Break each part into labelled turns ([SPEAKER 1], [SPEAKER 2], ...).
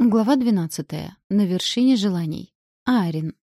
[SPEAKER 1] Глава 12. На вершине желаний. Аарин.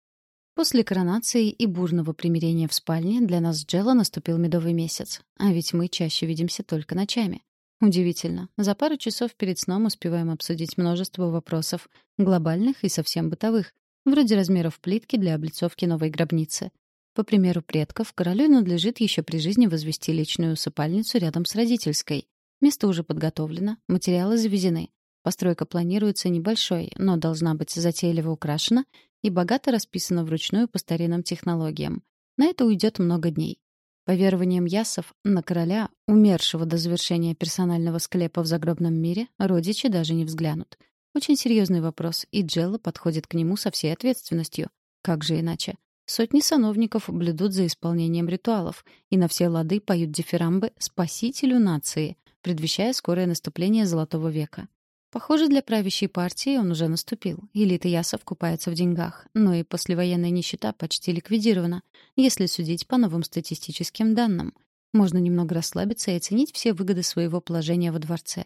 [SPEAKER 1] После коронации и бурного примирения в спальне для нас с Джелла наступил медовый месяц. А ведь мы чаще видимся только ночами. Удивительно. За пару часов перед сном успеваем обсудить множество вопросов, глобальных и совсем бытовых, вроде размеров плитки для облицовки новой гробницы. По примеру предков, королю надлежит еще при жизни возвести личную усыпальницу рядом с родительской. Место уже подготовлено, материалы завезены. Постройка планируется небольшой, но должна быть затейливо украшена и богато расписана вручную по старинным технологиям. На это уйдет много дней. По верованиям ясов, на короля, умершего до завершения персонального склепа в загробном мире, родичи даже не взглянут. Очень серьезный вопрос, и Джелла подходит к нему со всей ответственностью. Как же иначе? Сотни сановников блюдут за исполнением ритуалов и на все лады поют дифирамбы «Спасителю нации», предвещая скорое наступление Золотого века. Похоже, для правящей партии он уже наступил. Элита Ясов купается в деньгах, но и послевоенная нищета почти ликвидирована, если судить по новым статистическим данным. Можно немного расслабиться и оценить все выгоды своего положения во дворце.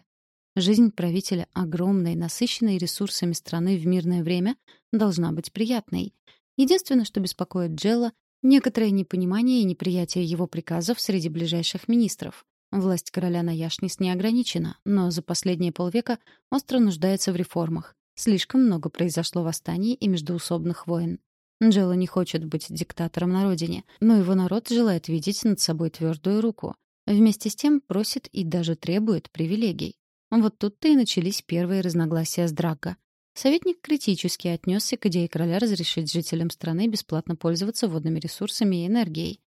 [SPEAKER 1] Жизнь правителя огромной, насыщенной ресурсами страны в мирное время должна быть приятной. Единственное, что беспокоит Джелла — некоторое непонимание и неприятие его приказов среди ближайших министров. Власть короля на Яшнис не ограничена, но за последние полвека остро нуждается в реформах. Слишком много произошло восстаний и междоусобных войн. Джелла не хочет быть диктатором на родине, но его народ желает видеть над собой твердую руку. Вместе с тем просит и даже требует привилегий. Вот тут-то и начались первые разногласия с Драго. Советник критически отнесся к идее короля разрешить жителям страны бесплатно пользоваться водными ресурсами и энергией.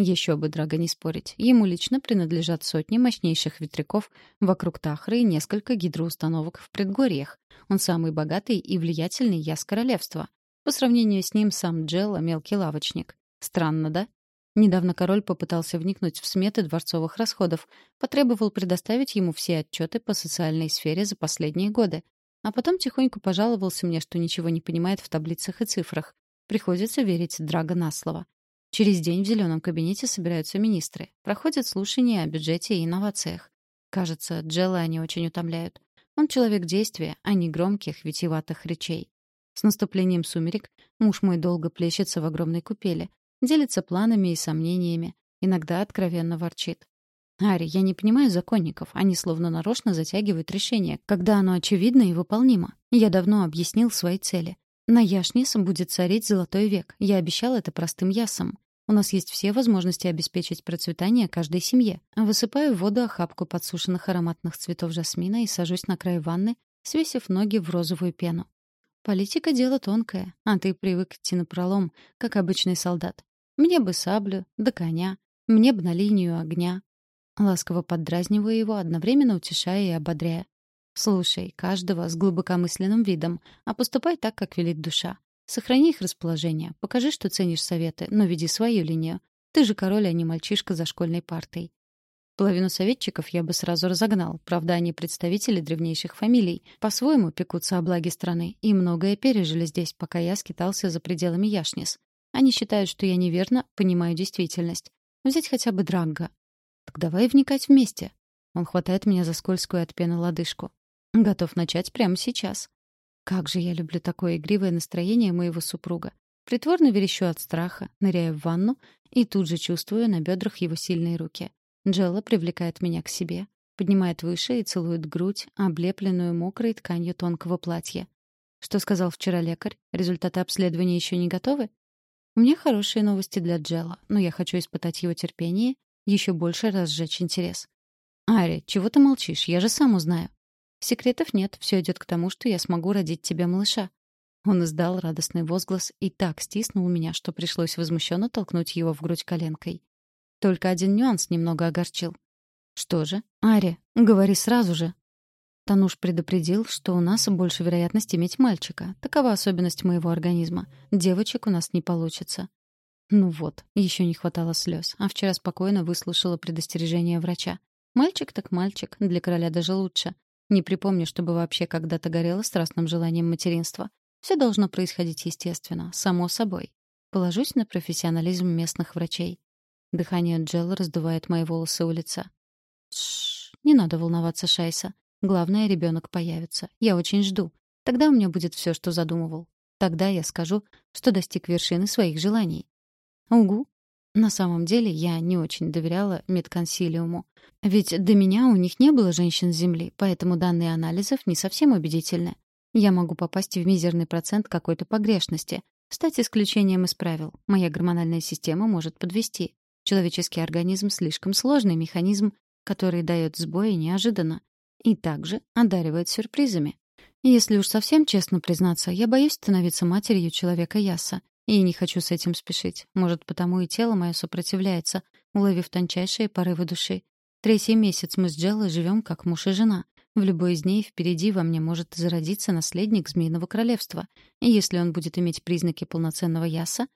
[SPEAKER 1] Еще бы, Драго, не спорить. Ему лично принадлежат сотни мощнейших ветряков вокруг Тахры и несколько гидроустановок в предгорьях. Он самый богатый и влиятельный яс королевства. По сравнению с ним сам Джелла — мелкий лавочник. Странно, да? Недавно король попытался вникнуть в сметы дворцовых расходов, потребовал предоставить ему все отчеты по социальной сфере за последние годы. А потом тихонько пожаловался мне, что ничего не понимает в таблицах и цифрах. Приходится верить Драго на слово. Через день в зеленом кабинете собираются министры. Проходят слушания о бюджете и инновациях. Кажется, Джелла они очень утомляют. Он человек действия, а не громких, витиеватых речей. С наступлением сумерек муж мой долго плещется в огромной купели, делится планами и сомнениями, иногда откровенно ворчит. «Ари, я не понимаю законников. Они словно нарочно затягивают решение, когда оно очевидно и выполнимо. Я давно объяснил свои цели. На Яшнис будет царить золотой век. Я обещал это простым ясам. У нас есть все возможности обеспечить процветание каждой семье. Высыпаю в воду охапку подсушенных ароматных цветов жасмина и сажусь на край ванны, свесив ноги в розовую пену. Политика — дело тонкое, а ты привык идти напролом, как обычный солдат. Мне бы саблю, да коня, мне бы на линию огня. Ласково поддразниваю его, одновременно утешая и ободряя. Слушай каждого с глубокомысленным видом, а поступай так, как велит душа. Сохрани их расположение, покажи, что ценишь советы, но веди свою линию. Ты же король, а не мальчишка за школьной партой. Половину советчиков я бы сразу разогнал. Правда, они представители древнейших фамилий. По-своему пекутся о благе страны. И многое пережили здесь, пока я скитался за пределами Яшнис. Они считают, что я неверно понимаю действительность. Взять хотя бы Драгга. Так давай вникать вместе. Он хватает меня за скользкую от пены лодыжку. Готов начать прямо сейчас. Как же я люблю такое игривое настроение моего супруга. Притворно верещу от страха, ныряю в ванну и тут же чувствую на бедрах его сильные руки. Джелла привлекает меня к себе, поднимает выше и целует грудь, облепленную мокрой тканью тонкого платья. Что сказал вчера лекарь? Результаты обследования еще не готовы? У меня хорошие новости для Джелла, но я хочу испытать его терпение, еще больше разжечь интерес. «Ари, чего ты молчишь? Я же сам узнаю». Секретов нет, все идет к тому, что я смогу родить тебе малыша. Он издал радостный возглас и так стиснул меня, что пришлось возмущенно толкнуть его в грудь коленкой. Только один нюанс немного огорчил. «Что же? Ари, говори сразу же!» Тануш предупредил, что у нас больше вероятность иметь мальчика. Такова особенность моего организма. Девочек у нас не получится. Ну вот, еще не хватало слез. А вчера спокойно выслушала предостережение врача. Мальчик так мальчик, для короля даже лучше. Не припомню, чтобы вообще когда-то горела страстным желанием материнства. Все должно происходить естественно, само собой. Положусь на профессионализм местных врачей. Дыхание Джелла раздувает мои волосы у лица. Шш, не надо волноваться, Шайса. Главное, ребенок появится. Я очень жду. Тогда у меня будет все, что задумывал. Тогда я скажу, что достиг вершины своих желаний. Угу. На самом деле я не очень доверяла медконсилиуму. Ведь до меня у них не было женщин с Земли, поэтому данные анализов не совсем убедительны. Я могу попасть в мизерный процент какой-то погрешности, стать исключением из правил. Моя гормональная система может подвести. Человеческий организм — слишком сложный механизм, который дает сбои неожиданно. И также одаривает сюрпризами. Если уж совсем честно признаться, я боюсь становиться матерью человека Яса. И не хочу с этим спешить. Может, потому и тело мое сопротивляется, уловив тончайшие порывы души. Третий месяц мы с Джеллой живем как муж и жена. В любой из дней впереди во мне может зародиться наследник Змеиного Королевства. И если он будет иметь признаки полноценного Яса,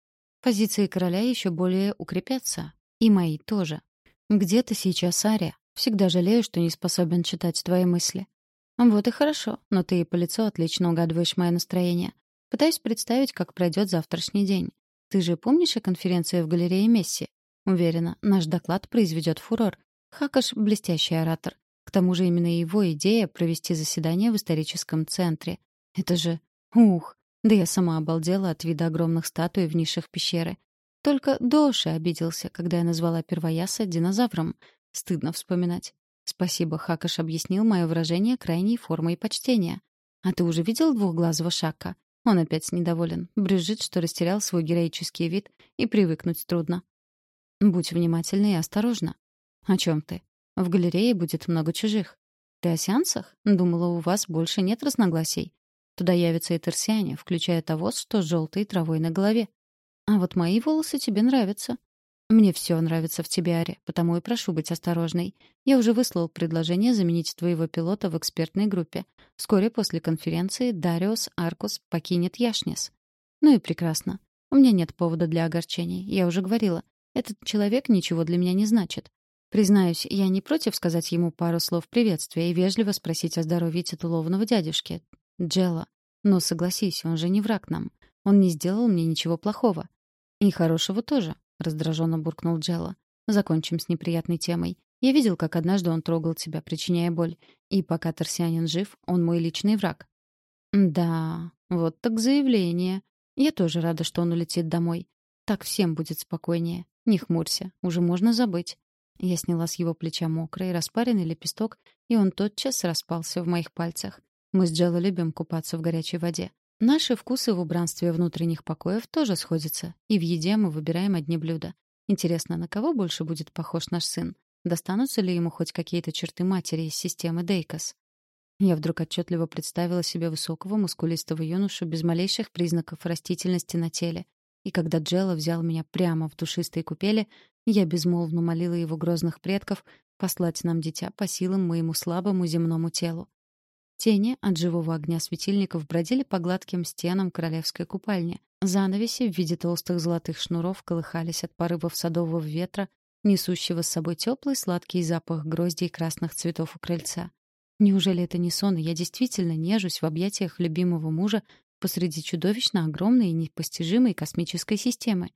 [SPEAKER 1] позиции короля еще более укрепятся. И мои тоже. Где ты сейчас, Ария? Всегда жалею, что не способен читать твои мысли. Вот и хорошо, но ты и по лицу отлично угадываешь мое настроение. Пытаюсь представить, как пройдет завтрашний день. Ты же помнишь о конференции в галерее Месси? Уверена, наш доклад произведет фурор. Хакаш — блестящий оратор. К тому же именно его идея провести заседание в историческом центре. Это же... Ух! Да я сама обалдела от вида огромных статуй в нишах пещеры. Только Доши обиделся, когда я назвала Первояса динозавром. Стыдно вспоминать. Спасибо, Хакаш объяснил мое выражение крайней формой почтения. А ты уже видел двухглазого Шака? Он опять недоволен, брюзжит, что растерял свой героический вид и привыкнуть трудно. Будь внимательна и осторожна. О чем ты? В галерее будет много чужих. Ты о сеансах? Думала, у вас больше нет разногласий. Туда явятся и торсиане, включая того, что с желтой травой на голове. А вот мои волосы тебе нравятся. Мне все нравится в тебе, Ари, потому и прошу быть осторожной. Я уже выслал предложение заменить твоего пилота в экспертной группе. Вскоре после конференции Дариус Аркус покинет Яшнес. Ну и прекрасно. У меня нет повода для огорчений. Я уже говорила. Этот человек ничего для меня не значит. Признаюсь, я не против сказать ему пару слов приветствия и вежливо спросить о здоровье титулованного дядюшки. Джелла. Но согласись, он же не враг нам. Он не сделал мне ничего плохого. И хорошего тоже, раздраженно буркнул Джелла. Закончим с неприятной темой. Я видел, как однажды он трогал тебя, причиняя боль. И пока Торсианин жив, он мой личный враг. Да, вот так заявление. Я тоже рада, что он улетит домой. Так всем будет спокойнее. Не хмурься, уже можно забыть. Я сняла с его плеча мокрый, распаренный лепесток, и он тотчас распался в моих пальцах. Мы с Джелло любим купаться в горячей воде. Наши вкусы в убранстве внутренних покоев тоже сходятся, и в еде мы выбираем одни блюда. Интересно, на кого больше будет похож наш сын? Достанутся ли ему хоть какие-то черты матери из системы Дейкос? Я вдруг отчетливо представила себе высокого, мускулистого юношу без малейших признаков растительности на теле. И когда Джелла взял меня прямо в душистой купели, я безмолвно молила его грозных предков послать нам дитя по силам моему слабому земному телу. Тени от живого огня светильников бродили по гладким стенам королевской купальни. Занавеси в виде толстых золотых шнуров колыхались от порывов садового ветра, несущего с собой теплый сладкий запах гроздей красных цветов у крыльца. Неужели это не сон, и я действительно нежусь в объятиях любимого мужа посреди чудовищно огромной и непостижимой космической системы?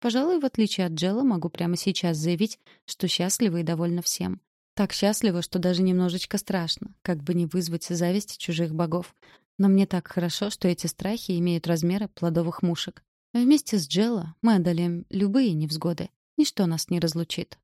[SPEAKER 1] Пожалуй, в отличие от Джелла, могу прямо сейчас заявить, что счастлива и довольна всем. Так счастлива, что даже немножечко страшно, как бы не вызвать зависть чужих богов. Но мне так хорошо, что эти страхи имеют размеры плодовых мушек. Вместе с Джелла мы одолеем любые невзгоды. Ничто нас не разлучит.